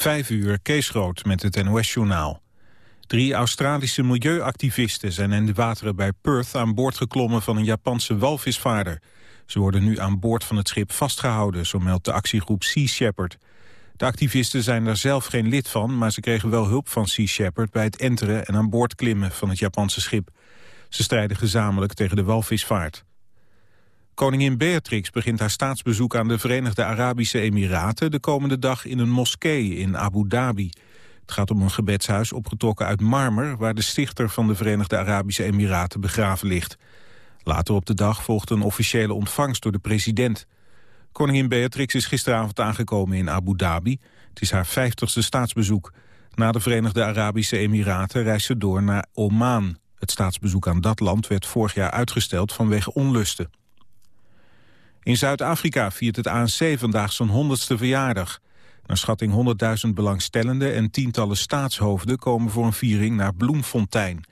Vijf uur, Kees Groot met het NOS-journaal. Drie Australische milieuactivisten zijn in de wateren bij Perth aan boord geklommen van een Japanse walvisvaarder. Ze worden nu aan boord van het schip vastgehouden, zo meldt de actiegroep Sea Shepherd. De activisten zijn daar zelf geen lid van, maar ze kregen wel hulp van Sea Shepherd bij het enteren en aan boord klimmen van het Japanse schip. Ze strijden gezamenlijk tegen de walvisvaart. Koningin Beatrix begint haar staatsbezoek aan de Verenigde Arabische Emiraten... de komende dag in een moskee in Abu Dhabi. Het gaat om een gebedshuis opgetrokken uit marmer... waar de stichter van de Verenigde Arabische Emiraten begraven ligt. Later op de dag volgt een officiële ontvangst door de president. Koningin Beatrix is gisteravond aangekomen in Abu Dhabi. Het is haar vijftigste staatsbezoek. Na de Verenigde Arabische Emiraten reist ze door naar Oman. Het staatsbezoek aan dat land werd vorig jaar uitgesteld vanwege onlusten. In Zuid-Afrika viert het ANC vandaag zijn honderdste verjaardag. Naar schatting 100.000 belangstellenden en tientallen staatshoofden komen voor een viering naar Bloemfontein.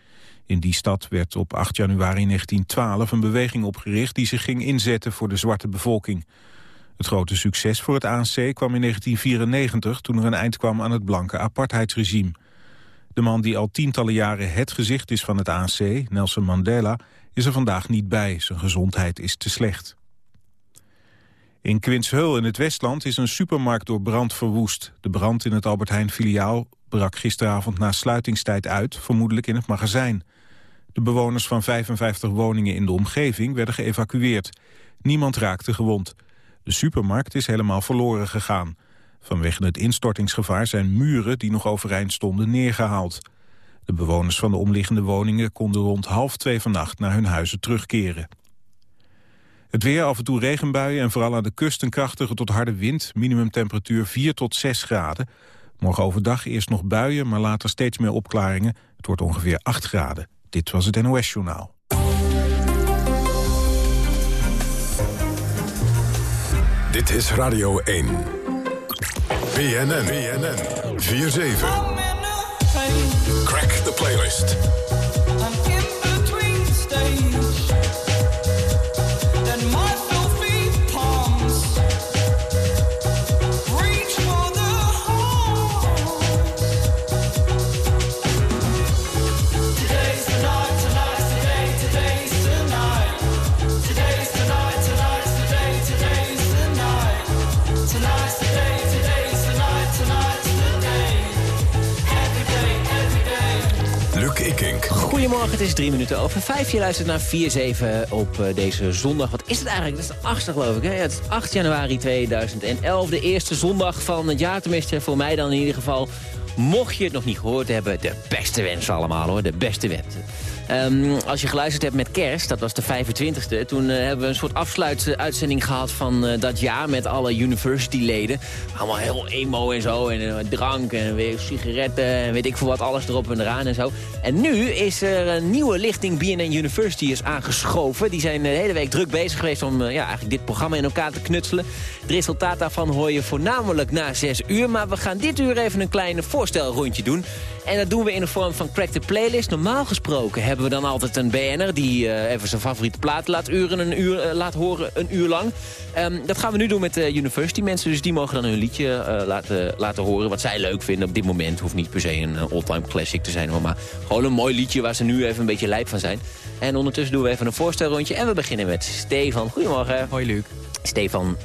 In die stad werd op 8 januari 1912 een beweging opgericht die zich ging inzetten voor de zwarte bevolking. Het grote succes voor het ANC kwam in 1994 toen er een eind kwam aan het blanke apartheidsregime. De man die al tientallen jaren het gezicht is van het ANC, Nelson Mandela, is er vandaag niet bij. Zijn gezondheid is te slecht. In Quinshul in het Westland is een supermarkt door brand verwoest. De brand in het Albert Heijn filiaal brak gisteravond na sluitingstijd uit, vermoedelijk in het magazijn. De bewoners van 55 woningen in de omgeving werden geëvacueerd. Niemand raakte gewond. De supermarkt is helemaal verloren gegaan. Vanwege het instortingsgevaar zijn muren die nog overeind stonden neergehaald. De bewoners van de omliggende woningen konden rond half twee vannacht naar hun huizen terugkeren. Het weer, af en toe regenbuien en vooral aan de kust een krachtige tot harde wind. Minimumtemperatuur 4 tot 6 graden. Morgen overdag eerst nog buien, maar later steeds meer opklaringen. Het wordt ongeveer 8 graden. Dit was het NOS Journaal. Dit is Radio 1. BNN. BNN. 4-7. Crack the playlist. Goedemorgen, het is drie minuten over vijf. Je luistert naar 4-7 op uh, deze zondag. Wat is het eigenlijk? Dat is de achtste geloof ik. Hè? Het is 8 januari 2011, de eerste zondag van het jaar. Tenminste, voor mij dan in ieder geval. Mocht je het nog niet gehoord hebben, de beste wensen allemaal hoor. De beste wensen. Um, als je geluisterd hebt met kerst, dat was de 25e... toen uh, hebben we een soort afsluituitzending gehad van uh, dat jaar... met alle universityleden. Allemaal heel emo en zo, en uh, drank en weer sigaretten... en weet ik veel wat, alles erop en eraan en zo. En nu is er een nieuwe lichting BNN University is aangeschoven. Die zijn de hele week druk bezig geweest om ja, eigenlijk dit programma in elkaar te knutselen. Het resultaat daarvan hoor je voornamelijk na 6 uur... maar we gaan dit uur even een kleine voorstelrondje doen... En dat doen we in de vorm van Crack the Playlist. Normaal gesproken hebben we dan altijd een BN'er... die uh, even zijn favoriete plaat laat, uren een uur, uh, laat horen een uur lang. Um, dat gaan we nu doen met de university mensen. Dus die mogen dan hun liedje laten, laten horen. Wat zij leuk vinden op dit moment. Hoeft niet per se een all-time classic te zijn. Maar gewoon een mooi liedje waar ze nu even een beetje lijp van zijn. En ondertussen doen we even een voorstelrondje. En we beginnen met Stefan. Goedemorgen. Hoi Luc. Stefan,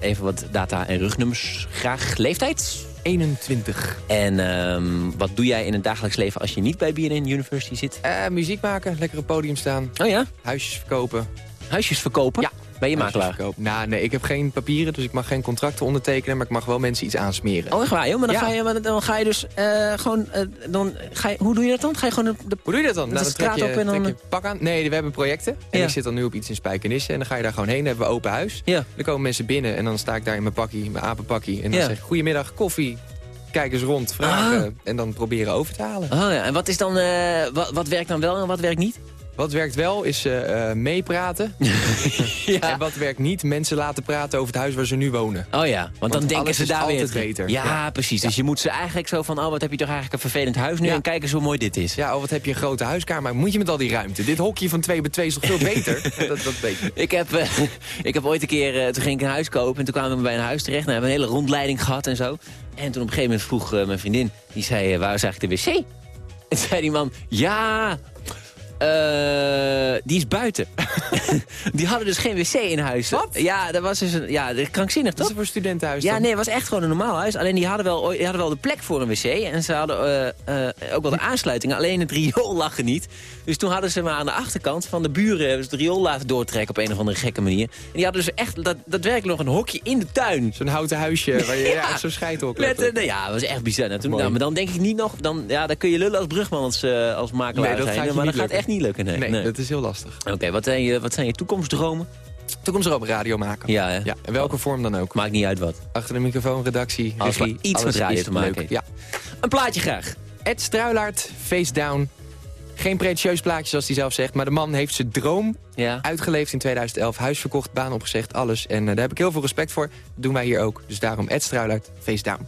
even wat data en rugnummers. Graag leeftijd? 21. En um, wat doe jij in het dagelijks leven als je niet bij BNN University zit? Uh, muziek maken, lekker op podium staan. Oh ja? Huisjes verkopen. Huisjes verkopen? Ja. Ben je makelaar? Nou, nee, ik heb geen papieren, dus ik mag geen contracten ondertekenen... maar ik mag wel mensen iets aansmeren. Oh, echt waar, joh? Maar dan, ja. ga, je, dan ga je dus uh, gewoon... Uh, dan ga je, hoe doe je dat dan? Ga je gewoon de, hoe doe je dat dan? Nou, straat je, op en dan... je pak aan. Nee, we hebben projecten. En ja. ik zit dan nu op iets in Spijkenisse. En dan ga je daar gewoon heen. Dan hebben we open huis. Ja. Dan komen mensen binnen en dan sta ik daar in mijn pakkie, mijn apenpakkie. En dan zeg ik, goedemiddag, koffie. Kijk eens rond, vragen Ah. en dan proberen over te halen. Oh ja, en wat is dan... eh, wat, wat werkt dan wel en wat werkt niet? Wat werkt wel is eh, eh, meepraten. En wat werkt niet, mensen laten praten over het huis waar ze nu wonen. Oh ja, want, dan denken ze daar weer... altijd beter. Ja, Ja. precies. Dus je moet ze eigenlijk zo van... oh, wat heb je toch eigenlijk een vervelend huis nu... Ja. en kijk eens hoe mooi dit is. Ja, oh, wat heb je een grote huiskamer. Maar moet je met al die ruimte? Dit hokje van 2 bij 2 is toch veel beter? Ja, dat, dat weet je. Ik heb, eh, ik heb ooit een keer, toen ging ik een huis kopen... en toen kwamen we bij een huis terecht. Nou, we hebben een hele rondleiding gehad en zo. En toen op een gegeven moment vroeg mijn vriendin... die zei, waar is eigenlijk de wc? En zei die man, ja... eh, die is buiten. die hadden dus geen wc in huis. Wat? Ja, dat was dus een, ja, krankzinnig, Dat is toch? voor studentenhuis Ja, dan? nee, het was echt gewoon een normaal huis. Alleen die hadden wel, die hadden wel de plek voor een wc. En ze hadden eh, eh, ook wel de aansluitingen. Alleen het riool lag er niet. Dus toen hadden ze maar aan de achterkant van de buren... ze het riool laten doortrekken op een of andere gekke manier. En die hadden dus echt dat, daadwerkelijk nog een hokje in de tuin. Zo'n houten huisje waar je ja. Ja. zo'n scheidhok Met, hebt. nou ja, dat was echt bizar. Nou, toen, nou, maar dan denk ik niet nog... Dan, ja, dan kun je lullen als brugman als, als makelaar Nee, dat zijn. maar dat gaat echt niet lukken. Nee, Nee, nee. dat is heel lastig. Oké, wat, zijn je- wat zijn je toekomstdromen? Toekomst erop radio maken. Ja, hè? Ja, in welke vorm dan ook. Maakt niet uit wat. Achter de microfoon, redactie, Alles regie. wat iets met radio te maken leuk. Ja. Een plaatje graag. Ed Struilaert, Face Down. Geen pretentieus plaatje zoals hij zelf zegt. Maar de man heeft zijn droom Ja. uitgeleefd in 2011. Huis verkocht, baan opgezegd, alles. En eh, daar heb ik heel veel respect voor. Dat doen wij hier ook. Dus daarom Ed Struilaert, Face Down.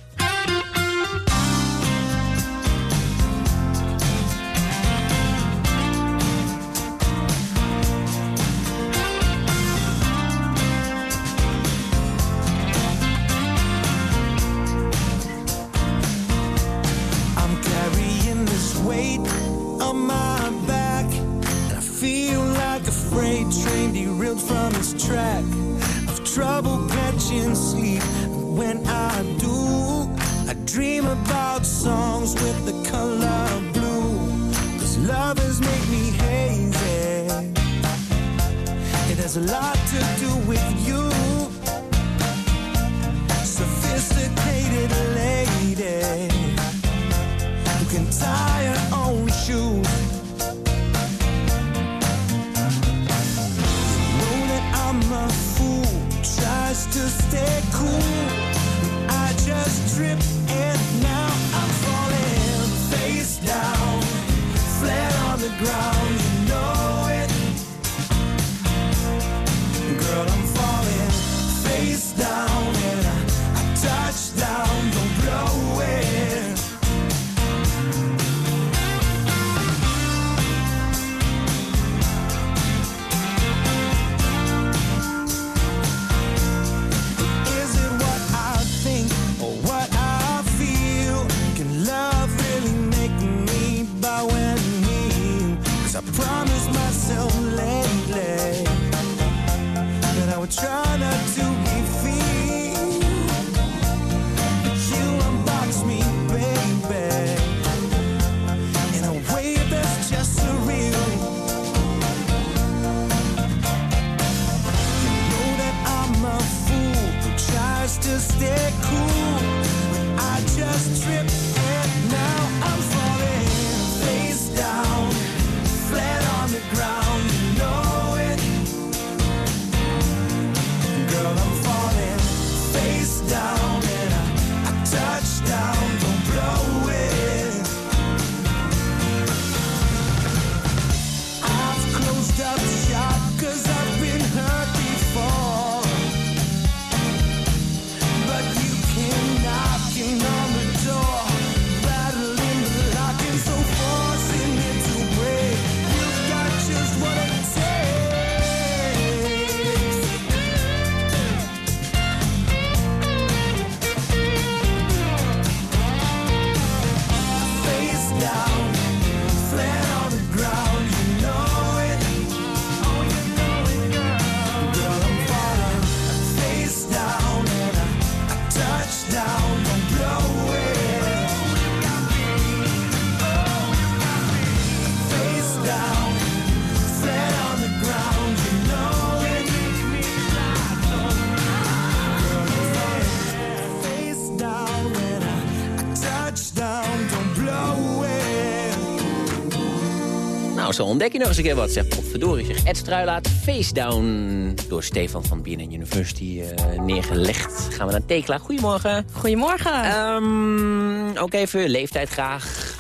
Zo ontdek je nog eens een keer wat. Zeg, potverdorie zeg. Ed Struilaat, Face Down. Door Stefan van BNN University eh, neergelegd. Gaan we naar Tekla. Goedemorgen. Goedemorgen. Ehm, ook even leeftijd graag.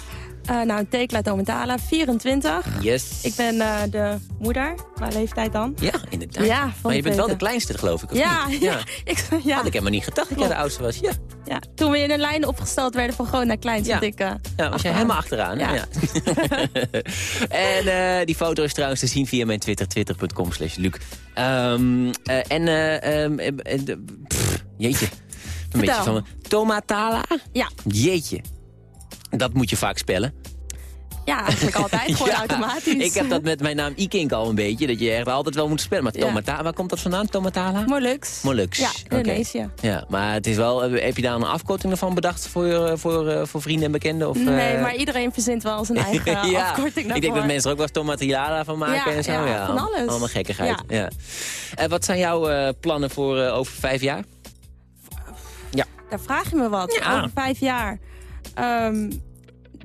Eh, nou, Tekla Tomentala, 24. Yes. Ik ben eh, de moeder. Qua leeftijd dan? Ja, inderdaad. Ja, van maar je bent wel de kleinste, geloof ik, of Ja, niet? ja. Ik, ja, Had ik helemaal niet gedacht dat jij de oudste was. Ja, ja. Toen we in een lijn opgesteld werden van groot naar klein, zat Ja. ik eh, ja was jij helemaal achteraan. Ja. Ja. en eh, die foto is trouwens te zien via mijn Twitter, twitter.com slash Luc. Eh, en, eh, ehm, eh, eh, pff, jeetje. Een beetje van me. Tomatala? Ja. Jeetje. Dat moet je vaak spellen. Ja, eigenlijk altijd. Gewoon Ja, automatisch. Ik heb dat met mijn naam Ikink al een beetje. Dat je echt altijd wel moet spellen. Maar Ja. Tomata, waar komt dat vandaan? Tomatala? Molux. Molux. Ja. Indonesië. Ja, maar het is wel, eh, heb je daar een afkorting ervan bedacht voor, eh, voor, eh, voor vrienden en bekenden? Of, Nee, maar iedereen verzint wel zijn eigen ja, afkorting ik denk daarvoor. dat mensen er ook wel tomatilada van maken Ja, en zo. ja, van alles. Allemaal gekkigheid. Ja. Ja. En wat zijn jouw plannen voor over vijf jaar? Daar vraag je me wat. Ja. Over vijf jaar. Ehm,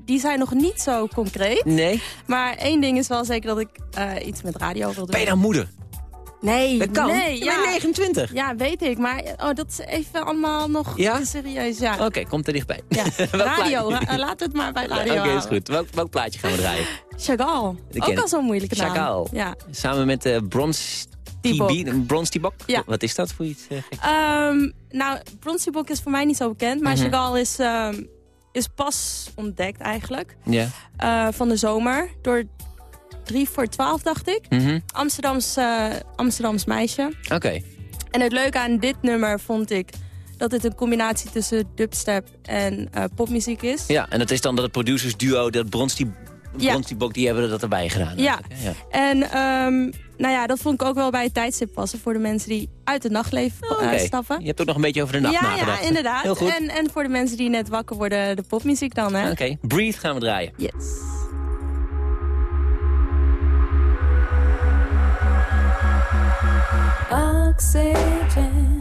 die zijn nog niet zo concreet. Nee? Maar één ding is wel zeker dat ik eh, iets met radio wil doen. Ben je dan moeder? Nee, Dat kan. nee. Ja. 29. ja, weet ik. Maar oh, dat is even allemaal nog Ja? serieus. Ja. Oké, komt er dichtbij. Ja. Radio, ra- eh, we het maar bij Oké, radio is houden. goed. Welk, welk plaatje gaan we draaien? Chagall. Ook al zo'n moeilijke naam. Chagall. Ja. Samen met eh Brons Tibok. Brons Tibok? Ja. Wat is dat voor iets? eh? Ehm, nou, Bronsibok is voor mij niet zo bekend. Maar Mhm. Chagall is, ehm, is pas ontdekt eigenlijk. Ja. eh, van de zomer. Door 3 voor 12, dacht ik. Mhm. Amsterdams, eh, Amsterdams meisje. Oké. En het leuke aan dit nummer vond ik... dat het een combinatie tussen dubstep en eh, popmuziek is. Ja, en dat is dan dat het producers duo, dat Brons die, Ja. Die hebben dat erbij gedaan. Ja. En ehm, nou ja, dat vond ik ook wel bij het tijdstip passen... voor de mensen die uit het nachtleven eh, Oh, Oké. stappen. Je hebt ook nog een beetje over de nacht ja, nagedacht. ja, inderdaad. Heel goed. En, en voor de mensen die net wakker worden, de popmuziek dan, hè? Oké, Breathe gaan we draaien. Yes. Oxygen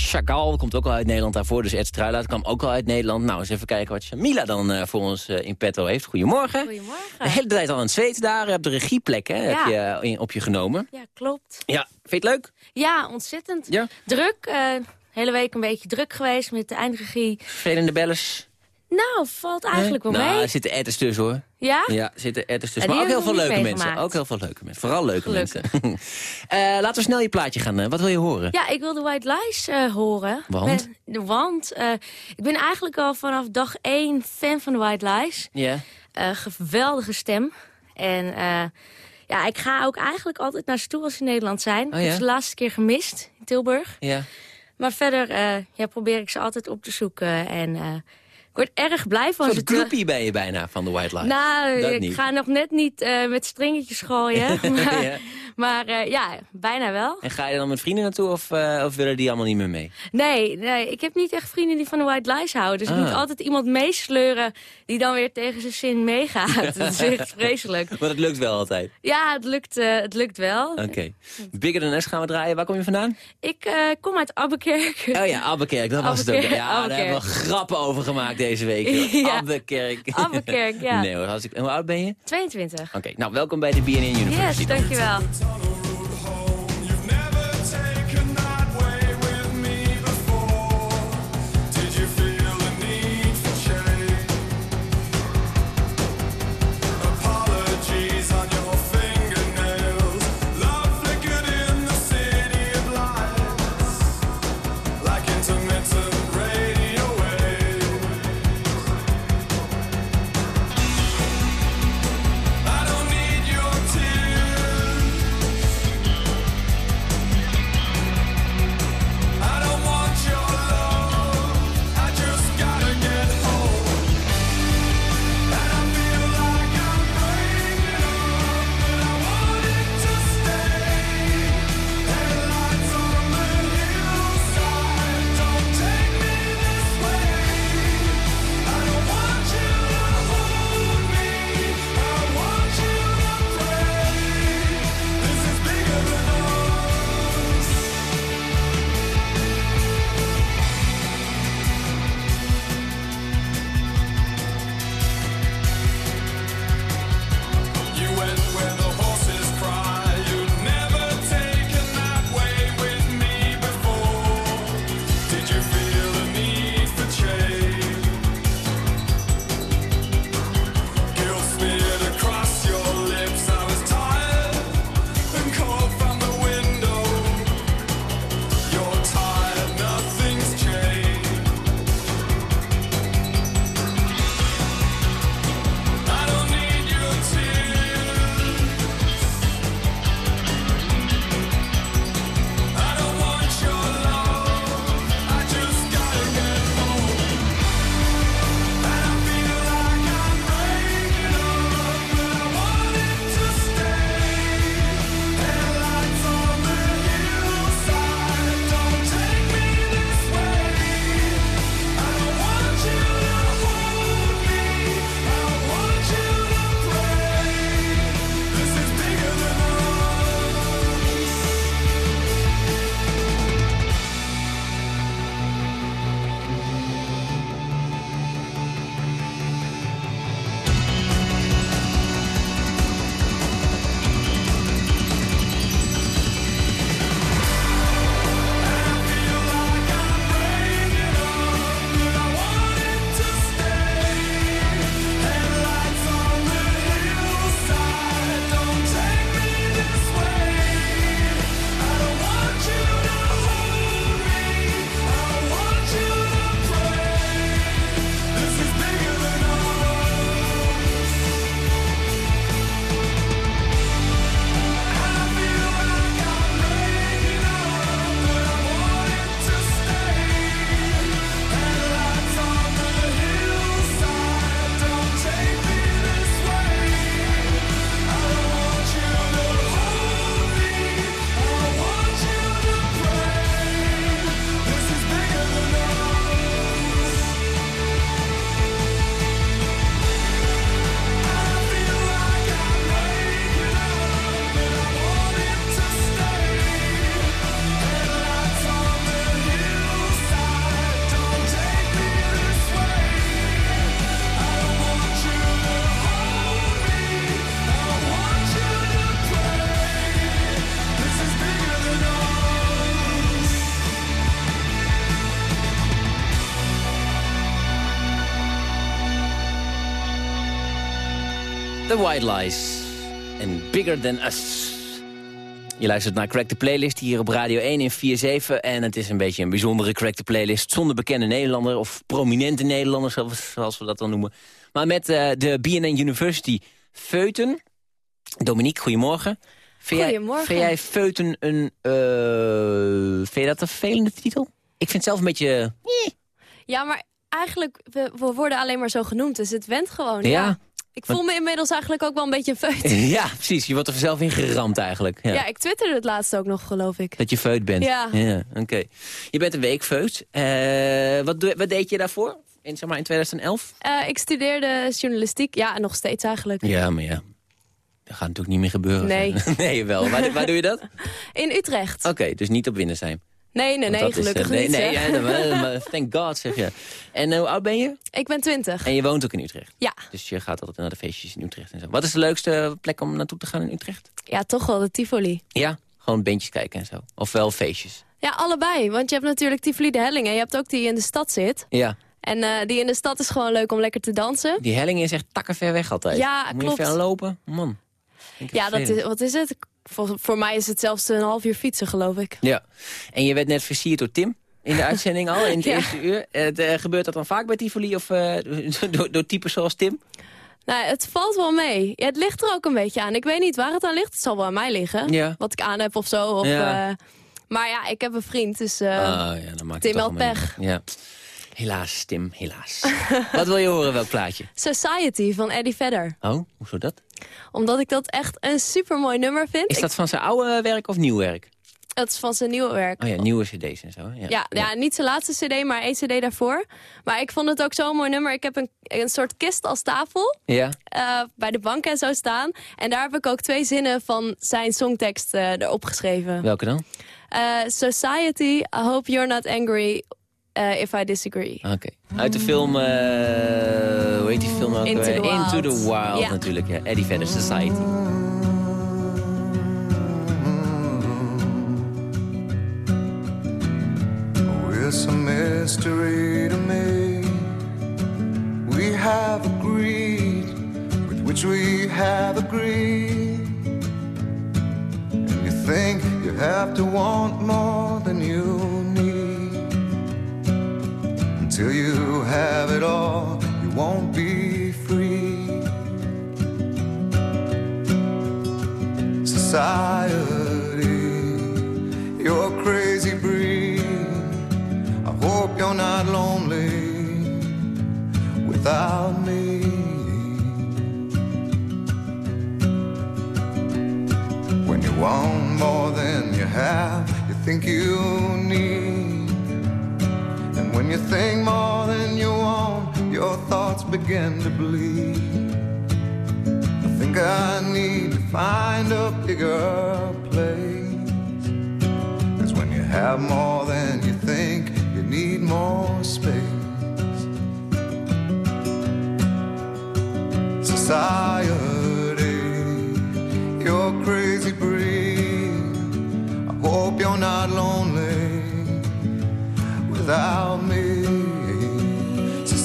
Chagall. Komt ook al uit Nederland daarvoor. Dus Ed Struilaat kwam ook al uit Nederland. Nou, eens even kijken wat Jamila dan eh, voor ons eh, in petto heeft. Goedemorgen. Goedemorgen. De hele tijd al aan het zweten daar. Je hebt de regieplek hè, heb je, eh, in- op je genomen. Ja, klopt. Ja, vind je het leuk? Ja, ontzettend. Ja. Druk. eh, hele week een beetje druk geweest met de eindregie. Vervelende bellers? Nou, valt eigenlijk wel nou, mee. er zitten editors tussen hoor. Ja? Ja, er zitten editors tussen. Ja, Maar ook heel veel leuke mensen. Ook heel veel leuke mensen. Vooral leuke Gelukkig. mensen. Eh, laten we snel je plaatje gaan. eh, wat wil je horen? Ja, ik wil de White Lies eh, horen. Want? Ben- want eh, ik ben eigenlijk al vanaf dag één fan van de White Lies. Ja. Eh, geweldige stem. En eh, ja, ik ga ook eigenlijk altijd naar ze toe als ze in Nederland zijn. Oh, Ik ja? heb ze de laatste keer gemist in Tilburg. Ja. Maar verder eh, ja, probeer ik ze altijd op te zoeken. En eh, word erg blij van Zo'n groepie ben je bijna van de White Light. Nou, Dat ik niet. ga nog net niet eh, met stringetjes gooien. maar Ja. maar eh, ja, bijna wel. En ga je dan met vrienden naartoe of, eh, of willen die allemaal niet meer mee? Nee, nee, ik heb niet echt vrienden die van de White Lies houden. Dus ik Ah. moet altijd iemand meesleuren die dan weer tegen zijn zin meegaat. Dat is echt vreselijk. Maar dat lukt wel altijd. Ja, het lukt, eh, het lukt wel. Oké. Bigger Than S gaan we draaien. Waar kom je vandaan? Ik kom uit Abbekerk. Oh ja, Abbekerk. Dat was het ook. Abbekerk, Ja, daar hebben we grappen over gemaakt deze week. Ja. Abbekerk. Abbekerk, ja. Nee hoor, als ik, hoe oud ben je? 22. Oké, nou welkom bij de BNN University. Yes, dan. dankjewel. sorrow. The White Lies. En Bigger Than Us. Je luistert naar Crack the Playlist hier op Radio 1 in 4-7. En het is een beetje een bijzondere Crack the Playlist... zonder bekende Nederlander of prominente Nederlanders, zoals- we dat dan noemen. Maar met eh, de BNN University Feuten. Dominique, goedemorgen. Vind jij- Goedemorgen. Vind jij Feuten een... eh, vind je dat een vervelende titel? Ik vind het zelf een beetje... Ja, maar eigenlijk, we, we worden alleen maar zo genoemd, dus het went gewoon. Ja. Ik voel me inmiddels eigenlijk ook wel een beetje een feut. Ja, precies. Je wordt er zelf in geramd eigenlijk. Ja. Ja. ik twitterde het laatst ook nog, geloof ik. Dat je feut bent. Ja. Oké. Je bent een week feut. Eh, wat, wat deed je daarvoor? In, zeg maar, in 2011? Eh, ik studeerde journalistiek, ja, nog steeds eigenlijk. Ja, maar ja. Dat gaat natuurlijk niet meer gebeuren. Nee. nee, wel. Waar, waar doe je dat? Oké, In Utrecht. dus niet op Windersheim. Nee, nee, nee, dat is, eh, gelukkig nee, niet. Nee, maar- maar thank God, zeg je. En eh, hoe oud ben je? Ik ben twintig. En je woont ook in Utrecht. Ja. Dus je gaat altijd naar de feestjes in Utrecht en zo. Wat is de leukste plek om naartoe te gaan in Utrecht? ja, toch wel de Tivoli. Ja, gewoon bandjes kijken en zo. Ofwel feestjes. Ja, allebei. Want je hebt natuurlijk Tivoli de Helling en je hebt ook die in de stad zit. Ja, En eh, die in de stad is gewoon leuk om lekker te dansen. die helling is echt takken ver weg altijd. Ja, Moet klopt. je ver lopen? Man. Ja, dat is, wat is het? Voor, voor mij is het zelfs een half uur fietsen, geloof ik. Ja, en je werd net versierd door Tim in de uitzending al, in het Ja. eerste uur. Het, eh, gebeurt dat dan vaak bij Tivoli of eh, door, door types zoals Tim? Nou, het valt wel mee. Ja, het ligt er ook een beetje aan. Ik weet niet waar het aan ligt. Het zal wel aan mij liggen. Ja. Wat ik aan heb of zo. Of, Ja. eh, maar ja, ik heb een vriend, dus... eh, ah, ja, dan maakt Tim allemaal pech. Ja. Helaas, Tim, helaas. Wat wil je horen, welk plaatje? Society van Eddie Vedder. Oh, hoezo dat? Omdat ik dat echt een supermooi nummer vind. Is Ik- dat van zijn oude werk of nieuw werk? het is van zijn nieuwe werk. Oh ja, nieuwe cd's en zo. Ja, Ja, ja, niet zijn laatste cd, maar één cd daarvoor. Maar ik vond het ook zo'n mooi nummer. Ik heb een, een soort kist als tafel Ja? eh, bij de bank en zo staan. En daar heb ik ook twee zinnen van zijn songtekst eh, erop geschreven. Welke dan? Eh, Society, I hope you're not angry eh, if I disagree. Oké. Uit de film, eh, hoe heet die film ook? Into alweer? the Wild. Into the Wild Ja. natuurlijk, ja. Eddie Vedder Society. It's a mystery to me. We have agreed with which we have agreed. And you think you have to want more Until you have it all, you won't be free. Society, you're crazy breed. I hope you're not lonely without me. When you want more than you have, you think you need. When you think more than you want, your thoughts begin to bleed. I think I need to find a bigger place. Cause when you have more than you think, you need more space. Society, you're crazy breed. I hope you're not lonely without.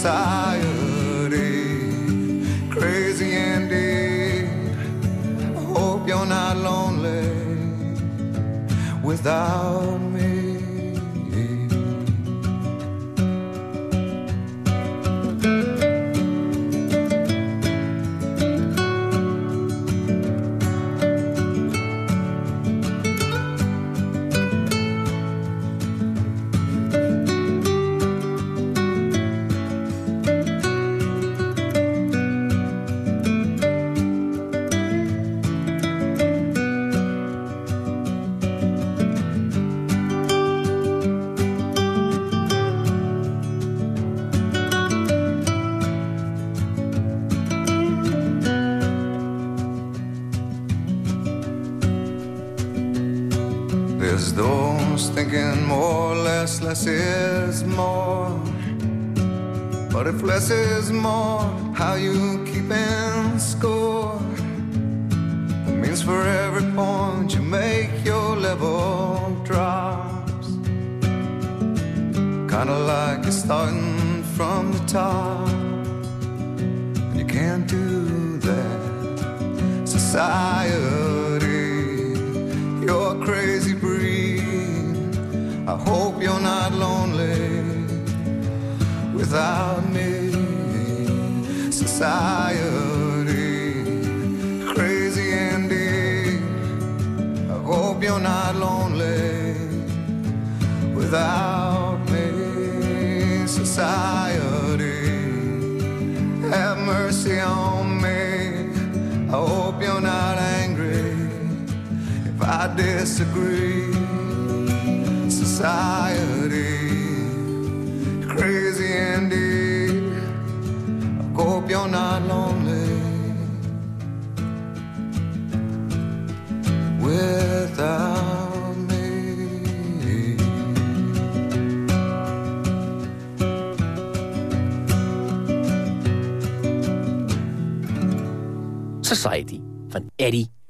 Society, eh? crazy indeed. I hope you're not lonely without less, is more. But if less is more, how you keeping score? It means for every point you make, your level drops. Kinda like you're starting from the top. Without me. Society, crazy indeed. I hope you're not lonely without me. Society, have mercy on me. I hope you're not angry if I disagree. Society,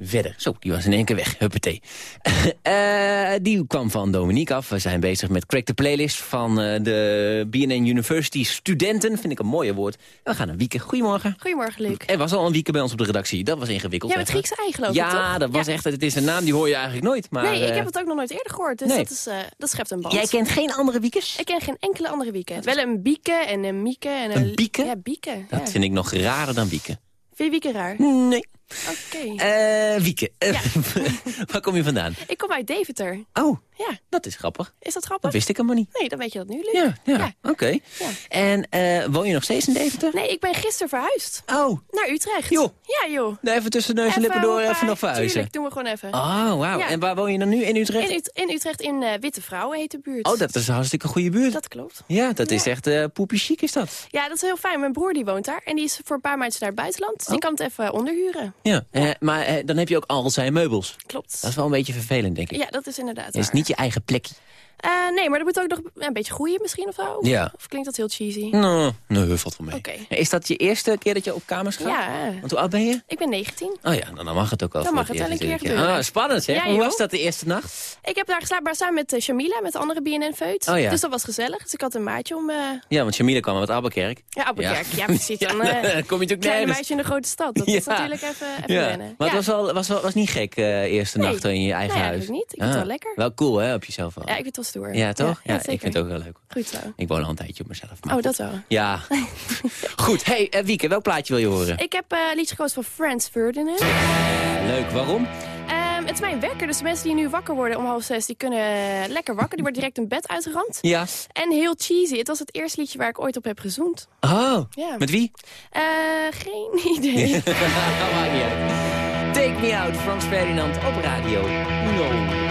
Vedder. Zo, die was in één keer weg. Huppatee. Eh, die kwam van Dominique af. We zijn bezig met Crack the Playlist van eh, de BNN University studenten. Vind ik een mooie woord. En we gaan naar Wieke. Goedemorgen. Goedemorgen, Luc. Er was al een Wieke bij ons op de redactie. Dat was ingewikkeld. Jij bent even. Griekse ei, geloof ik, Ja, toch? dat was Ja. echt... Het is een naam die hoor je eigenlijk nooit. Maar, nee, ik eh, heb het ook nog nooit eerder gehoord. Dus nee. dat, is, eh, dat schept een band. Jij kent geen andere Wiekes? Ik ken geen enkele andere Wieke. Wel een Bieke en een Mieke. En Een Bieke? Ja, Bieke. Dat ja. vind ik nog rarer dan Wieke. Vind je Wieke raar? Nee. Oké. Eh Wieke, eh, waar kom je vandaan? Ik kom uit Deventer. Oh, Ja, dat is grappig. is dat grappig? Dat wist ik helemaal niet. Nee, dan weet je dat nu, Luc. Ja, ja, Ja. oké. Ja. En eh, woon je nog steeds in Deventer? Nee, ik ben gisteren verhuisd. Oh, Naar Utrecht. Joh. Ja, joh. nou even tussen neus en lippen door even nog verhuizen. Tuurlijk, doen we gewoon even. Oh, wauw. Ja. En waar woon je dan nu? In Utrecht? In, Ut- in Utrecht, in eh, Witte Vrouwen heet de buurt. Oh, dat is een hartstikke goede buurt. Dat klopt. Ja, dat is echt eh poepie chic is dat. Ja, dat is heel fijn. Mijn broer die woont daar. En die is voor een paar maandjes naar het buitenland. Dus Oh. die kan het even onderhuren. Ja. Eh, maar eh, dan heb je ook al zijn meubels. Klopt. Dat is wel een beetje vervelend, denk ik. Ja, dat is inderdaad Het is waar. niet je eigen plekje. Eh, nee, maar dat moet ook nog een beetje groeien misschien of zo. Ja. Of klinkt dat heel cheesy? Nou, nee, valt wel mee. Oké. Is dat je eerste keer dat je op kamers gaat? Ja. Want hoe oud ben je? Ik ben 19. Oh ja, nou, dan mag het ook wel. Dan mag het wel een keer gebeuren. Ah, spannend zeg. Ja, Hoe joh. was dat de eerste nacht? Ik heb daar geslapen, maar samen met eh, Shamila, met de andere BNN-feut. Oh ja. Dus dat was gezellig. Dus ik had een maatje om... eh Ja, want Jamila kwam uit Albuquerque. ja, Albuquerque. Ja, precies. Dan eh, kom je natuurlijk kleine nergens. meisje in de grote stad. Dat Ja. is natuurlijk even, even Ja. wennen. Maar ja. het was, wel, was, wel, was niet gek, eh eerste Nee. nacht in je eigen Nee, huis. eigenlijk niet. Ik vind het Ah, wel lekker. Wel cool, hè, op jezelf wel. ja, ik vind het wel stoer. Ja, toch? Ja, ik vind het ook wel leuk. Goed zo. Ik woon al een tijdje op mezelf. maar Oh, dat wel. Ja. Goed. Hey, eh, Wieke, welk plaatje wil je horen? Ik heb eh, een liedje gekozen van Frans Ferdinand. Leuk, waarom? Ehm, het is mijn wekker, dus mensen die nu wakker worden om half zes... die kunnen lekker wakker. Die worden direct een bed uitgeramd. Ja. En heel cheesy. Het was het eerste liedje waar ik ooit op heb gezoend. Oh, Ja. met wie? Eh, geen idee. Take Me Out, Frans Ferdinand op radio. No.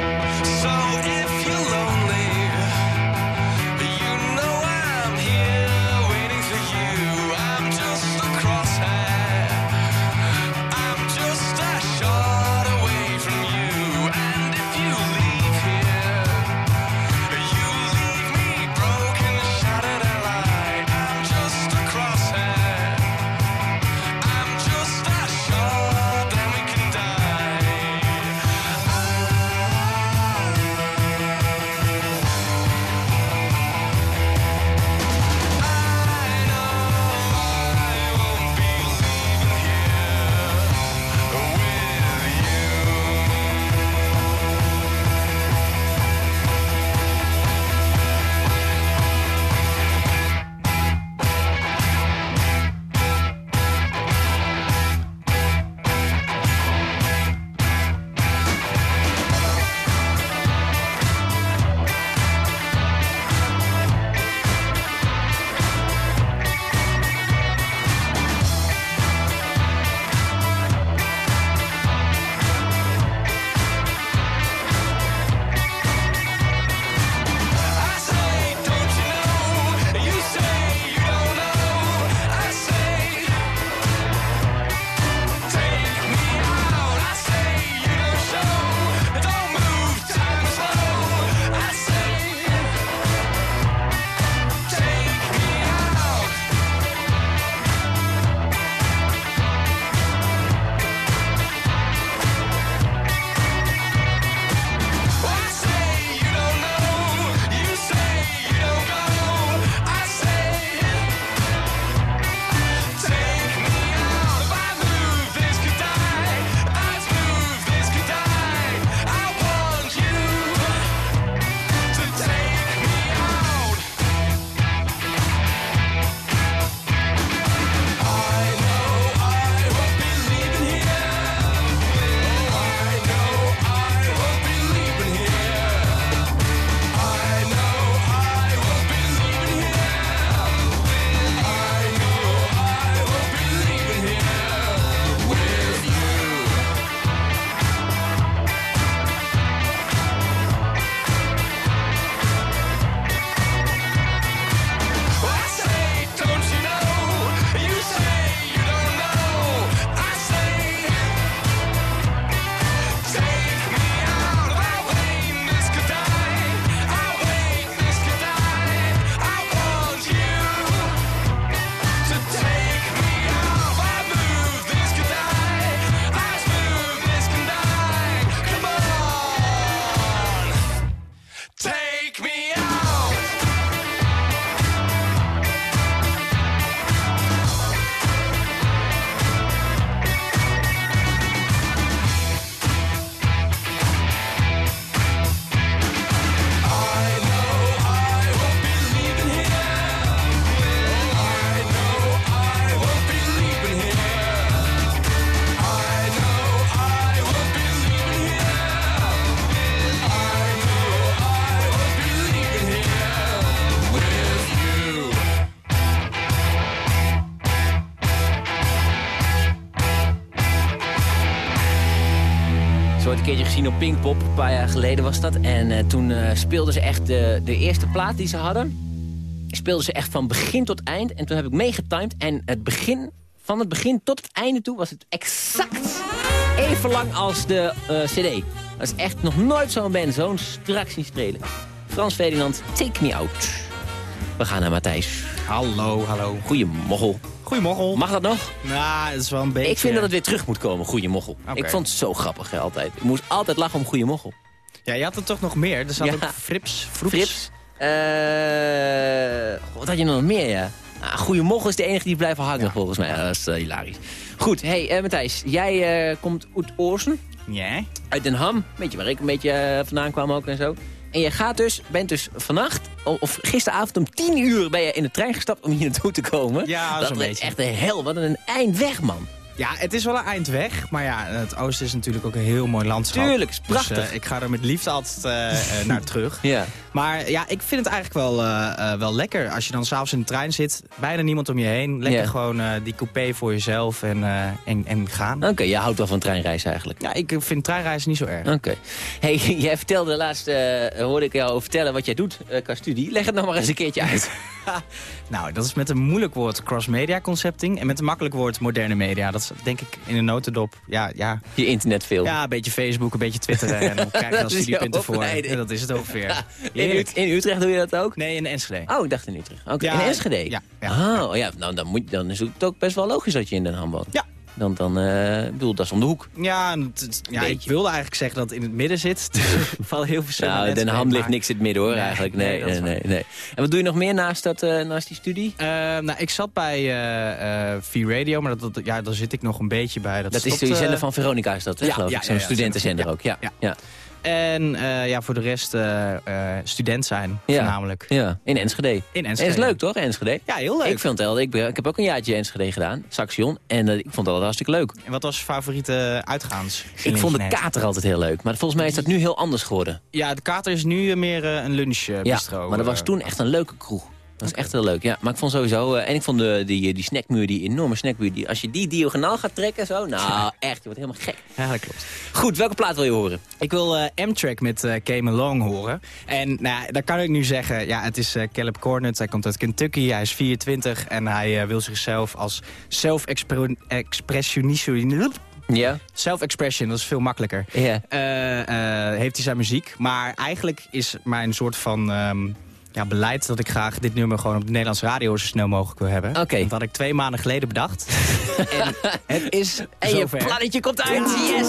Keertje gezien op Pinkpop. Een paar jaar geleden was dat. En eh, toen eh, speelden ze echt de, de eerste plaat die ze hadden. Speelden ze echt van begin tot eind. En toen heb ik meegetimed. En het begin, van het begin tot het einde toe was het exact even lang als de eh, cd. Dat is echt nog nooit zo'n band, zo'n strak zien spelen. Frans Ferdinand, Take Me Out. We gaan naar Matthijs. Hallo, hallo. Goeie moggel. Goeiemoggel. Mag dat nog? Nou, het is wel een beetje... Ik vind dat het weer terug moet komen, goeie moggel. Oké. Ik vond het zo grappig hè, altijd. Ik moest altijd lachen om goeie moggel. Ja, je had er toch nog meer. Er zat Ja. ook Frips. Froeps. Frips. Eh, wat had je nog meer, ja? Ah, goeie moggel is de enige die blijven hangen, volgens mij. Ja, dat is eh, hilarisch. Goed, hey uh, Matthijs. Jij eh, komt uit Oorsen, Ja. uit Den Ham. Weet je waar ik een beetje eh, vandaan kwam ook en zo. En je gaat dus, bent dus vannacht, of gisteravond om 10 uur ben je in de trein gestapt om hier naartoe te komen. Ja, dat is echt een hel. Wat een eind weg, man. Ja, het is wel een eind weg. Maar ja, het oosten is natuurlijk ook een heel mooi landschap. Tuurlijk, is prachtig. Dus, eh, ik ga er met liefde altijd eh, naar terug. Ja. Maar ja, ik vind het eigenlijk wel, eh, eh, wel lekker. Als je dan s'avonds in de trein zit, bijna niemand om je heen. Lekker gewoon eh, die coupé voor jezelf en, en, en gaan. Oké, je houdt wel van treinreizen eigenlijk. Ja, ik vind treinreizen niet zo erg. Oké. Hey, jij vertelde laatst, eh, hoorde ik jou vertellen wat jij doet qua studie. Leg het nog maar eens een keertje uit. Nou, dat is met een moeilijk woord cross-media concepting. En met een makkelijk woord moderne media. Dat is denk ik in een notendop. Ja, ja. Je internetfilm. ja een beetje Facebook, een beetje twitteren. En dan krijg je dan is studiepunten voor. Ja, dat is het ongeveer. In, Utrecht doe je dat ook? Nee, in Enschede. Oh, ik dacht in Utrecht. Oké, Ja, in Enschede? ja, ja. Oh, ja, nou, dan, moet, dan is het ook best wel logisch dat je in Den Ham woont. Ja. Dan, dan eh, ik bedoel, dat is om de hoek. Ja, het- ja ik wilde eigenlijk zeggen dat het in het midden zit. Val heel veel Nou, Den Ham ligt niks in het midden hoor, Nee, eigenlijk. nee, Nee, nee, En wat doe je nog meer naast, dat, eh, naast die studie? Eh, nou, ik zat bij V-Radio, maar dat, dat- ja, daar zit ik nog een beetje bij. Dat, Dat is de zender van Veronica is dat, hè, ja, geloof ja, ik? Zo'n studentenzender ook, ja. ja. En eh, ja, voor de rest eh, eh, student zijn, Ja. voornamelijk. Ja, in Enschede. In En Enschede. is leuk toch, Enschede? Ja, heel leuk. Ik, vind het wel, ik, ben- ik heb ook een jaartje Enschede gedaan, Saxion. En ik vond dat hartstikke leuk. En wat was je favoriete uitgaans? Ik vond de kater altijd heel leuk. Maar volgens mij is dat nu heel anders geworden. Ja, de kater is nu meer een lunch eh, Ja, maar dat was toen echt een leuke kroeg. Dat was echt heel leuk, ja. Maar ik vond sowieso... eh, en ik vond de, die, die snackmuur, die enorme snackmuur... Die, als je die diagonaal gaat trekken zo... Nou, echt, je wordt helemaal gek. Ja, dat klopt. Goed, welke plaat wil je horen? Ik wil eh M-Track met eh Came Along horen. En nou, ja, daar kan ik nu zeggen, ja, het is eh, Caleb Cornet. Hij komt uit Kentucky, hij is 24 en hij eh, wil zichzelf als self-expressionist... Ja? Self-expression, dat is veel makkelijker. Ja. Eh, eh, heeft hij zijn muziek. Maar eigenlijk is mijn soort van ehm, ja, beleid dat ik graag dit nummer gewoon op de Nederlandse radio zo snel mogelijk wil hebben. Oké. Dat had ik twee maanden geleden bedacht. en het is En je plannetje komt uit, yes!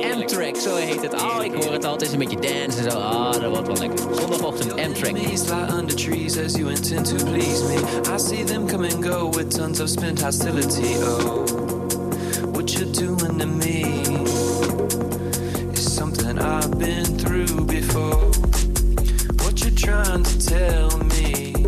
M-Track, zo heet het. Oh, ik hoor het al. Het is een beetje dance en zo. Ah, dat wordt wel lekker. Zondagochtend, lie under trees as you intend to please me. I see them come and go with tons of spent hostility. Oh, what you're doing to me is something I've been through before. Trying to tell me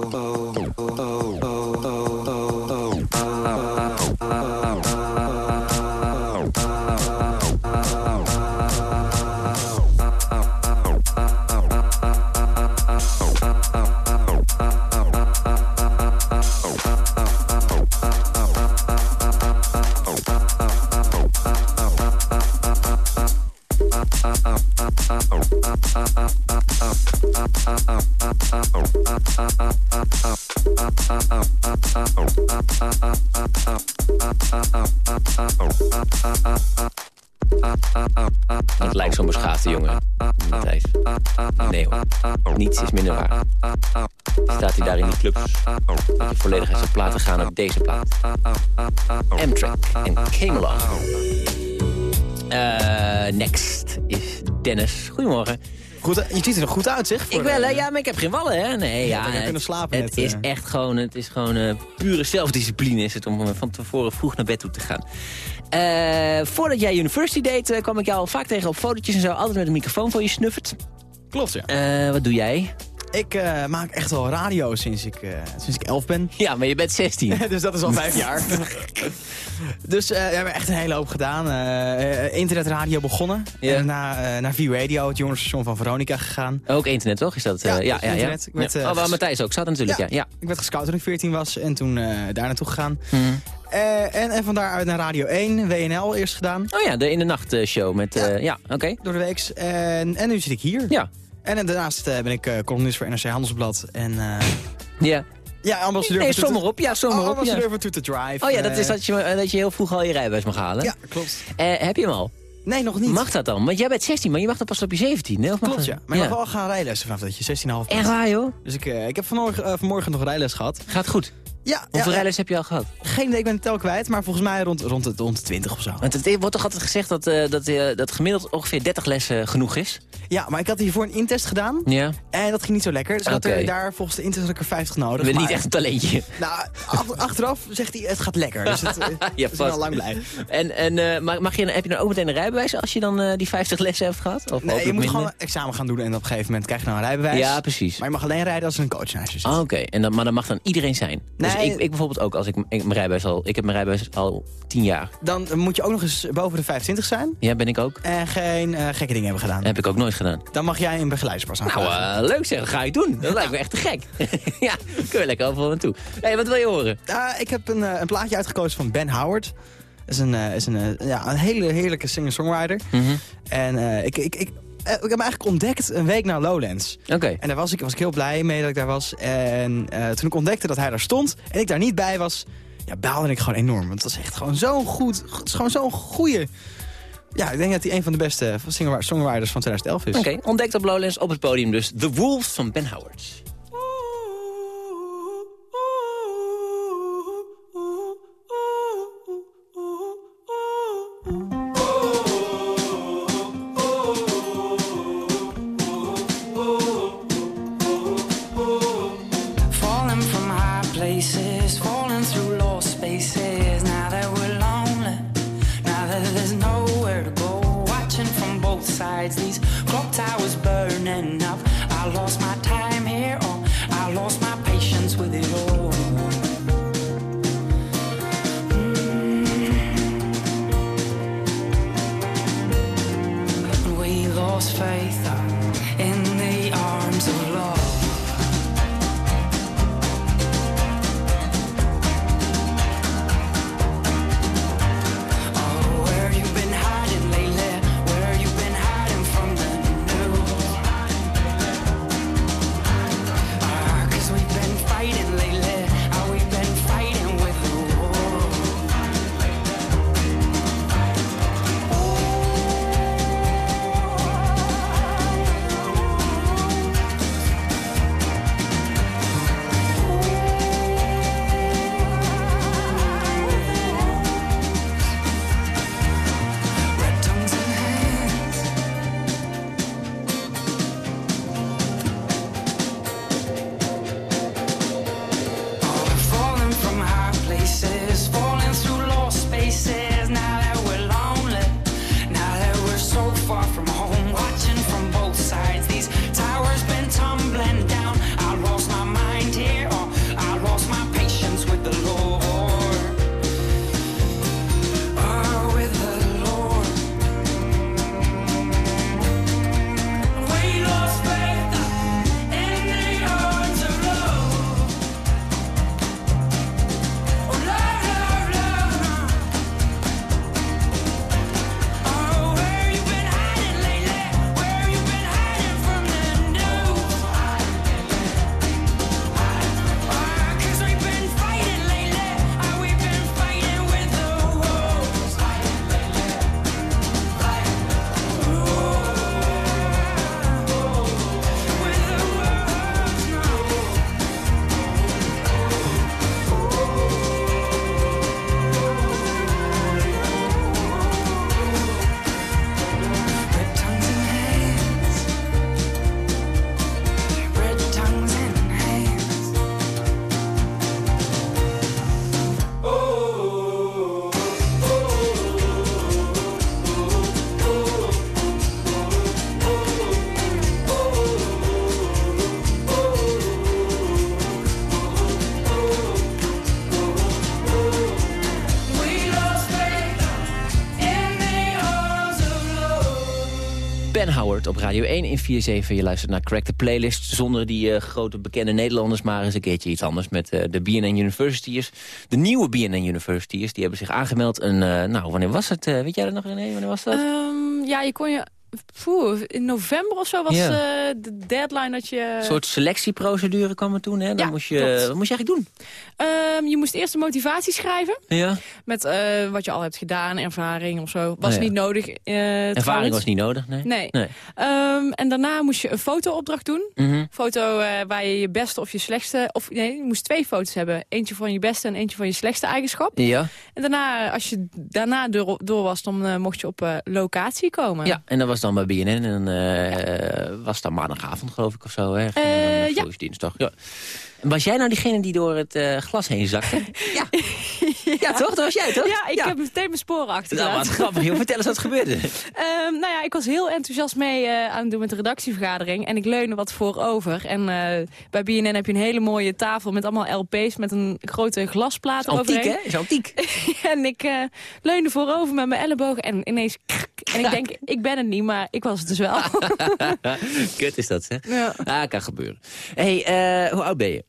Het Niets is minder waar. Staat hij daar in die clubs. Volledig uit zijn platen gaan op deze plaat. Amtrak en Camelot. Eh, next is Dennis. Goedemorgen. Goed, je ziet er nog goed uit, zeg. Ik wel, hè? Ja, maar ik heb geen wallen, hè? Nee, ja. je het- kunnen slapen Het net, is eh. echt gewoon, het is gewoon eh, pure zelfdiscipline is het om eh, van tevoren vroeg naar bed toe te gaan. Eh, voordat jij university deed, eh, kwam ik jou al vaak tegen op fotootjes en zo. Altijd met een microfoon voor je snuffert. Klopt, ja. Eh, wat doe jij? Ik eh, maak echt wel radio sinds ik, eh, sinds ik elf ben. Ja, maar je bent 16. dus dat is al vijf jaar. dus eh, we hebben echt een hele hoop gedaan. Internetradio begonnen. Ja. En daarna eh, naar V-Radio, het jongensstation van Veronica gegaan. Ook internet, toch? Is dat, eh, Ja, ja, ja, ja. internet. Ik werd, Ja. eh, oh, waar Matthijs ook zat natuurlijk, ja. ja. Ik werd gescout toen ik 14 was en toen eh, daar naartoe gegaan. Mhm. Eh, en, en van daaruit naar Radio 1, WNL eerst gedaan. Oh ja, de in de nacht eh, show met, eh, ja, oké. Door de weeks. En, en nu zit ik hier. Ja. En, en daarnaast ben ik columnist voor NRC Handelsblad. En Ja. ja, ambassadeur Nee, maar op, ja, maar Oh, op. ambassadeur Ja. To Drive. Oh ja, dat is dat je, dat je heel vroeg al je rijbewijs mag halen. Ja, klopt. Heb je hem al? Nee, nog niet. Mag dat dan? Want jij bent 16, maar je mag dan pas op je 17, hè? Of mag Klopt, ja. Maar je mag wel gaan rijlessen vanaf dat je 16,5 bent. Echt waar, joh? Dus ik, eh, ik heb vanmorgen, eh, vanmorgen nog rijles gehad. Gaat goed. Ja, Hoeveel ja, rijles heb je al gehad? Geen idee, ik ben het tel kwijt. Maar volgens mij rond, rond, de, rond de 20 of zo. Want het wordt toch altijd gezegd dat, eh, dat, eh, dat gemiddeld ongeveer 30 lessen genoeg is? Ja, maar ik had hiervoor een intest gedaan. Ja. En dat ging niet zo lekker. Dus Oké. er daar volgens de intest had ik er 50 nodig. Je bent niet maar- echt een talentje. Nou, ach- achteraf zegt hij, het gaat lekker. Dus het, eh, Ja, ben al lang blij. En, en mag, je, heb je dan ook meteen een rijbewijs als je dan die 50 lessen hebt gehad? Of Nee, je moet minder? gewoon een examen gaan doen en op een gegeven moment krijg je nou een rijbewijs. Ja, precies. Maar je mag alleen rijden als er een coach naast je zit. Ah, Oké, en dan, maar dan mag dan iedereen zijn. Nee. Ik, ik bijvoorbeeld ook, als ik, ik mijn rijbewijs al... Ik heb mijn rijbewijs al 10 jaar. Dan moet je ook nog eens boven de 25 zijn. Ja, ben ik ook. En geen eh, gekke dingen hebben gedaan. heb ik ook nooit gedaan. Dan mag jij een begeleiderspas Nou, aanvragen. eh, leuk zeg, dat ga ik doen. Dat lijkt me echt te gek. ja, kun je lekker overal naartoe. Hé, hey, wat wil je horen? Ah, ik heb een, eh, een plaatje uitgekozen van Ben Howard. Is een, is een, ja, een hele heerlijke singer-songwriter. Mhm. En ik, ik, ik, ik heb hem eigenlijk ontdekt een week na Lowlands. Oké. En daar was ik, was ik heel blij mee dat ik daar was. En eh, toen ik ontdekte dat hij daar stond en ik daar niet bij was... Ja, baalde ik gewoon enorm. Want het was echt gewoon zo'n goed... Het is gewoon zo'n goede... Ja, ik denk dat hij een van de beste singer- songwriters van 2011 is. Oké, ontdekt op Lowlands op het podium dus The Wolves van Ben Howard. Radio 1 in 4-7. Je luistert naar Crack the Playlist. Zonder die eh, grote bekende Nederlanders, maar eens een keertje iets anders. Met eh, de BNN University's. De nieuwe BNN University's. Die hebben zich aangemeld. En, eh, nou, wanneer was het? Weet jij dat nog, René? Wanneer was dat? Ehm, ja, je kon je... Poeh, in november of zo was Ja. eh, de deadline dat je... Een soort selectieprocedure kwam er toen, hè? Dan Ja, moest je, klopt. wat moest je eigenlijk doen? Ehm, je moest eerst een motivatie schrijven. Ja. Met eh, wat je al hebt gedaan, ervaring of zo. Was Oh ja. niet nodig. eh, Ervaring trouwens. was niet nodig, nee? Nee. nee. Ehm, en daarna moest je een fotoopdracht doen. Mhm. Foto waar je je beste of je slechtste... Of nee, je moest twee foto's hebben. Eentje van je beste en eentje van je slechtste eigenschap. Ja. En daarna, als je daarna door, door was, dan mocht je op locatie komen. ja, en dat was dan bij BNN. En eh, was dan maandagavond, geloof ik, of zo, hè? Dan, eh, ja. dinsdag. Ja. Was jij nou diegene die door het glas heen zakte? ja. ja, toch? Dat was jij, toch? Ja, ik heb meteen mijn sporen Nou, achtergelaten. wat grappig, joh. Vertel eens wat gebeurde. Ehm, nou ja, ik was heel enthousiast mee aan het doen met de redactievergadering. En ik leunde wat voorover. En bij BNN heb je een hele mooie tafel met allemaal LP's met een grote glasplaat Antiek, eroverheen. hè? Is antiek. en ik leunde voorover met mijn ellebogen en ineens... krak. En ik denk, ik ben het niet, maar ik was het dus wel. Kut is dat, zeg. Ja. Ah, kan gebeuren. hey, eh, hoe oud ben je?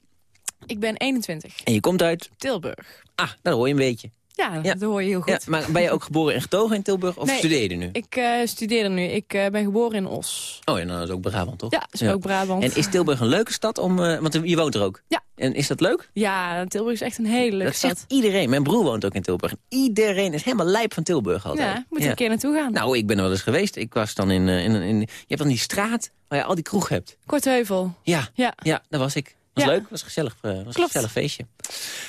ik ben 21. En je komt uit? Tilburg. Ah, dat hoor je een beetje. Ja, Ja. dat hoor je heel goed. Ja, maar ben je ook geboren en getogen in Tilburg? Of Nee, studeer je er nu? Ik eh, studeer er nu. Ik eh, ben geboren in Os. Oh, en dan is ook Brabant, toch? Ja, dat is ook Brabant. En is Tilburg een leuke stad om... eh, want je woont er ook. Ja. En is dat leuk? Ja, Tilburg is echt een hele leuke dat stad. zegt iedereen. Mijn broer woont ook in Tilburg. En iedereen is helemaal lijp van Tilburg altijd. Ja, moet je een keer naartoe gaan. Nou, ik ben er wel eens geweest. Ik was dan in, eh, in, in... Je hebt dan die straat waar je al die kroeg hebt. Kortheuvel. Ja, Ja. ja daar was ik. Was Ja. leuk, was gezellig, eh, was een gezellig feestje.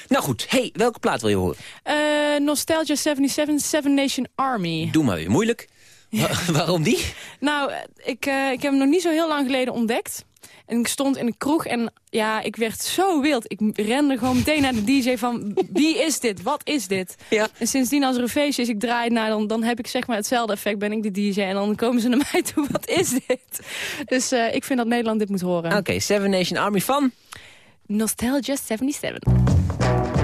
Nou goed, hey, welke plaat wil je horen? Eh, Nostalgia 77, Seven Nation Army. Doe maar weer moeilijk. Wa- Waarom die? Nou, eh, ik, ik heb hem nog niet zo heel lang geleden ontdekt. En ik stond in de kroeg en ja, ik werd zo wild. Ik rende gewoon meteen naar de DJ van, wie is dit? Wat is dit? Ja. En sindsdien als er een feestje is, ik draai naar, dan, dan heb ik zeg maar hetzelfde effect. Ben ik de DJ en dan komen ze naar mij toe, wat is dit? Dus eh, ik vind dat Nederland dit moet horen. Oké, Seven Nation Army van... Nostalgia 77.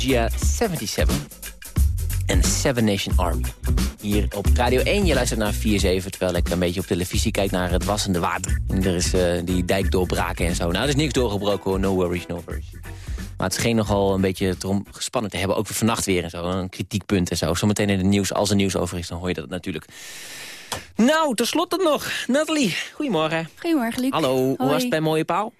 Nostalgia 77 en Seven Nation Army. Hier op Radio 1, je luistert naar 4-7... terwijl ik een beetje op televisie kijk naar het wassende water. En er is eh, die dijk doorbraken en zo. Nou, er is niks doorgebroken hoor, no worries, no worries. Maar het scheen nogal een beetje erom gespannen te hebben. Ook weer vannacht weer en zo, een kritiekpunt en zo. Zometeen in het nieuws, als er nieuws over is, dan hoor je dat natuurlijk. Nou, tenslotte nog. Nathalie, goedemorgen. Goedemorgen, Luc. Hallo, hoe was het bij Mooie Paal?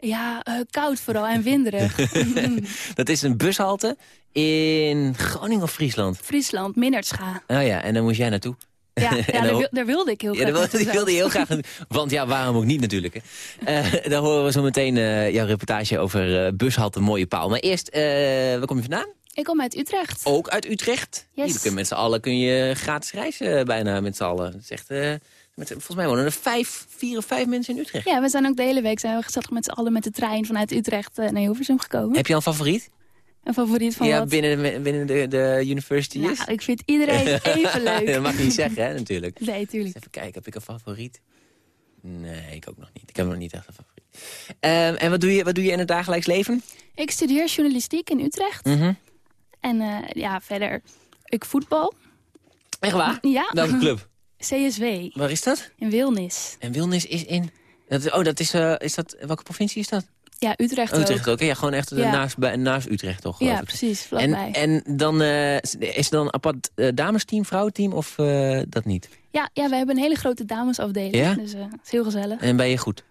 Ja, eh, koud vooral en winderig. Dat is een bushalte in Groningen of Friesland. Friesland, Minnertscha. Oh ja, en dan moest jij naartoe. Ja, ja daar, wil- daar wilde ik heel Ja, graag wilde, naartoe die wilde je heel graag. Want ja, waarom ook niet natuurlijk. Hè. Eh, dan horen we zo meteen eh, jouw reportage over bushalte Mooie Paal. Maar eerst, waar kom je vandaan? Ik kom uit Utrecht. Ook uit Utrecht. Yes. Hier kun je met z'n allen kun je gratis reizen bijna met z'n allen. Dat is echt, met, volgens mij wonen er vijf, vier of vijf mensen in Utrecht. Ja, we zijn ook de hele week zijn we gezellig met z'n allen met de trein vanuit Utrecht eh, naar Hilversum gekomen. Heb je al een favoriet? Een favoriet van ja, wat? binnen, de, binnen de, de university Nou, is? ik vind iedereen even leuk. dat mag niet zeggen, hè, natuurlijk. Nee, tuurlijk. Even kijken, heb ik een favoriet? Nee, ik ook nog niet. Ik heb nog niet echt een favoriet. Ehm, en wat doe, je, wat doe je in het dagelijks leven? Ik studeer journalistiek in Utrecht. Mhm. En eh, ja, verder, ik voetbal. Echt waar? Ja. Welke club? CSW. Waar is dat? In Wilnis. En Wilnis is in... Dat, oh, dat is, eh, is dat... Welke provincie is dat? Ja, Utrecht, Oh, Utrecht ook. ook. Ja, gewoon echt eh, Ja. naast, bij, naast Utrecht toch? Ja, ik. precies, En, vlakbij. en dan eh, is er dan een apart damesteam, vrouwenteam of dat niet? Ja, ja, we hebben een hele grote damesafdeling. Ja? Dus het is heel gezellig. En ben je goed?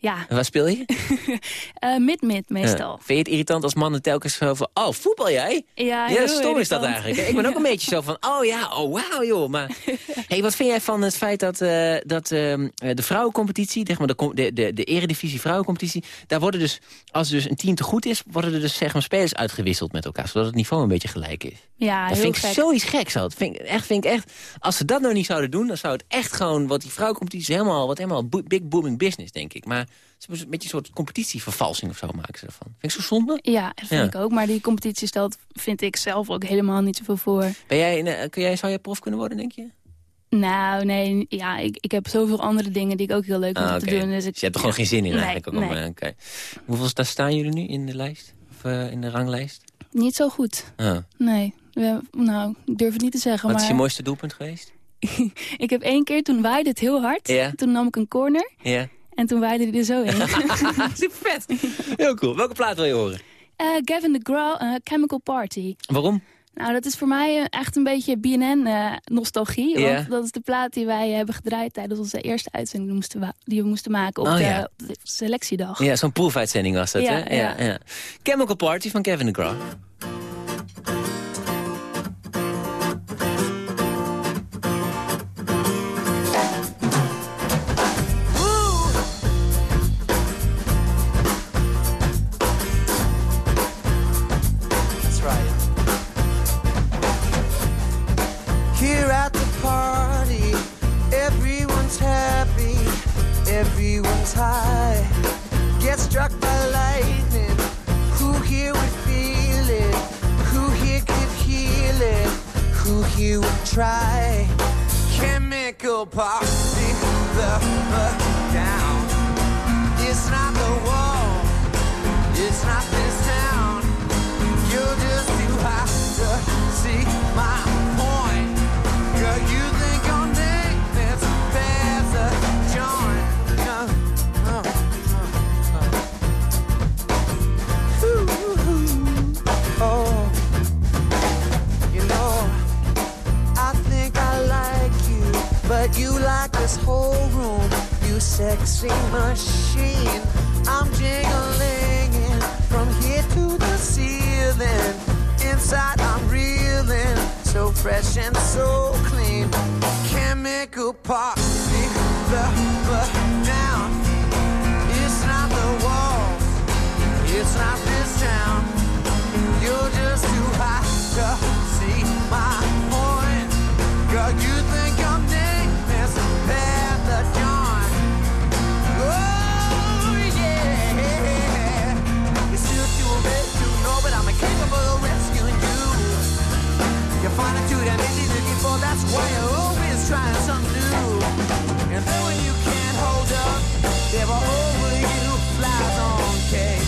Ja, En waar speel je? eh, mid-mid meestal. Ja. Vind je het irritant als mannen telkens zo van... Oh, voetbal jij? Ja, Ja, stom is dat eigenlijk. Ik ben ook een beetje zo van, oh ja, oh wauw joh. Maar hey, wat vind jij van het feit dat, eh, dat ehm, eh, de vrouwencompetitie, zeg maar de, de, de, de eredivisie vrouwencompetitie, daar worden dus, als dus een team te goed is, worden er dus zeg maar spelers uitgewisseld met elkaar, zodat het niveau een beetje gelijk is. Ja, dat vind ik gek. zoiets geks. Dat vind ik echt, vind ik echt, als ze dat nou niet zouden doen, dan zou het echt gewoon, wat die vrouwencompetitie helemaal, wat helemaal big booming business, denk ik. Maar ze een beetje een soort competitievervalsing of zo maken ze ervan. Vind ik zo zonde? Ja, dat vind Ja. ik ook. Maar die competitie stelt, vind ik zelf ook helemaal niet zoveel voor. Ben jij, in, eh, kun jij, zou jij prof kunnen worden, denk je? Nou, nee, ja, ik, ik heb zoveel andere dingen die ik ook heel leuk vind Ah, te doen. Dus, ik, Dus je hebt er gewoon geen zin in Nee, eigenlijk? Ook nee. eh. Hoeveel daar staan jullie nu in de lijst? Of eh, in de ranglijst? Niet zo goed. Ah. Nee, we, nou, ik durf het niet te zeggen. Wat maar is je mooiste doelpunt geweest? ik heb één keer, toen waaide het heel hard. Ja. Toen nam ik een corner Ja. En toen waaide hij er zo in. Super vet. Heel cool. Welke plaat wil je horen? Eh, Gavin DeGraw, eh, Chemical Party. Waarom? Nou, dat is voor mij eh, echt een beetje BNN-nostalgie. Want dat is de plaat die wij hebben gedraaid tijdens onze eerste uitzending... die, moesten die we moesten maken op, Oh, de, ja. op de selectiedag. Ja, zo'n proefuitzending was dat, Ja, hè? ja. Chemical Party van Kevin DeGraw. Dude I'm busy looking for, that's why you're always trying something new. And then when you can't hold up, there are over you. Flies on cake.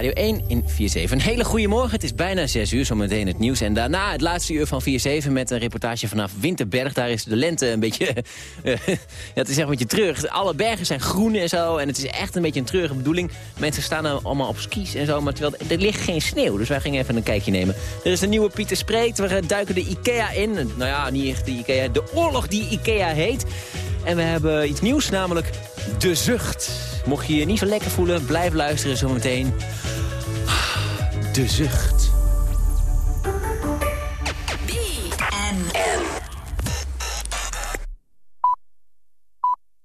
Radio 1 in 4-7. Een hele goede morgen. Het is bijna 6 uur, zometeen het nieuws. En daarna het laatste uur van 4-7 met een reportage vanaf Winterberg. Daar is de lente een beetje... eh, ja, het is echt een beetje terug. Alle bergen zijn groen en zo. En het is echt een beetje een treurige bedoeling. Mensen staan allemaal op skis en zo. Maar terwijl er ligt geen sneeuw. Dus wij gingen even een kijkje nemen. Er is een nieuwe Pieter Spreekt. We duiken de Ikea in. Nou ja, niet echt de Ikea. De oorlog die Ikea heet. En we hebben iets nieuws, namelijk De Zucht. Mocht je je niet zo lekker voelen, blijf luisteren zometeen. De Zucht.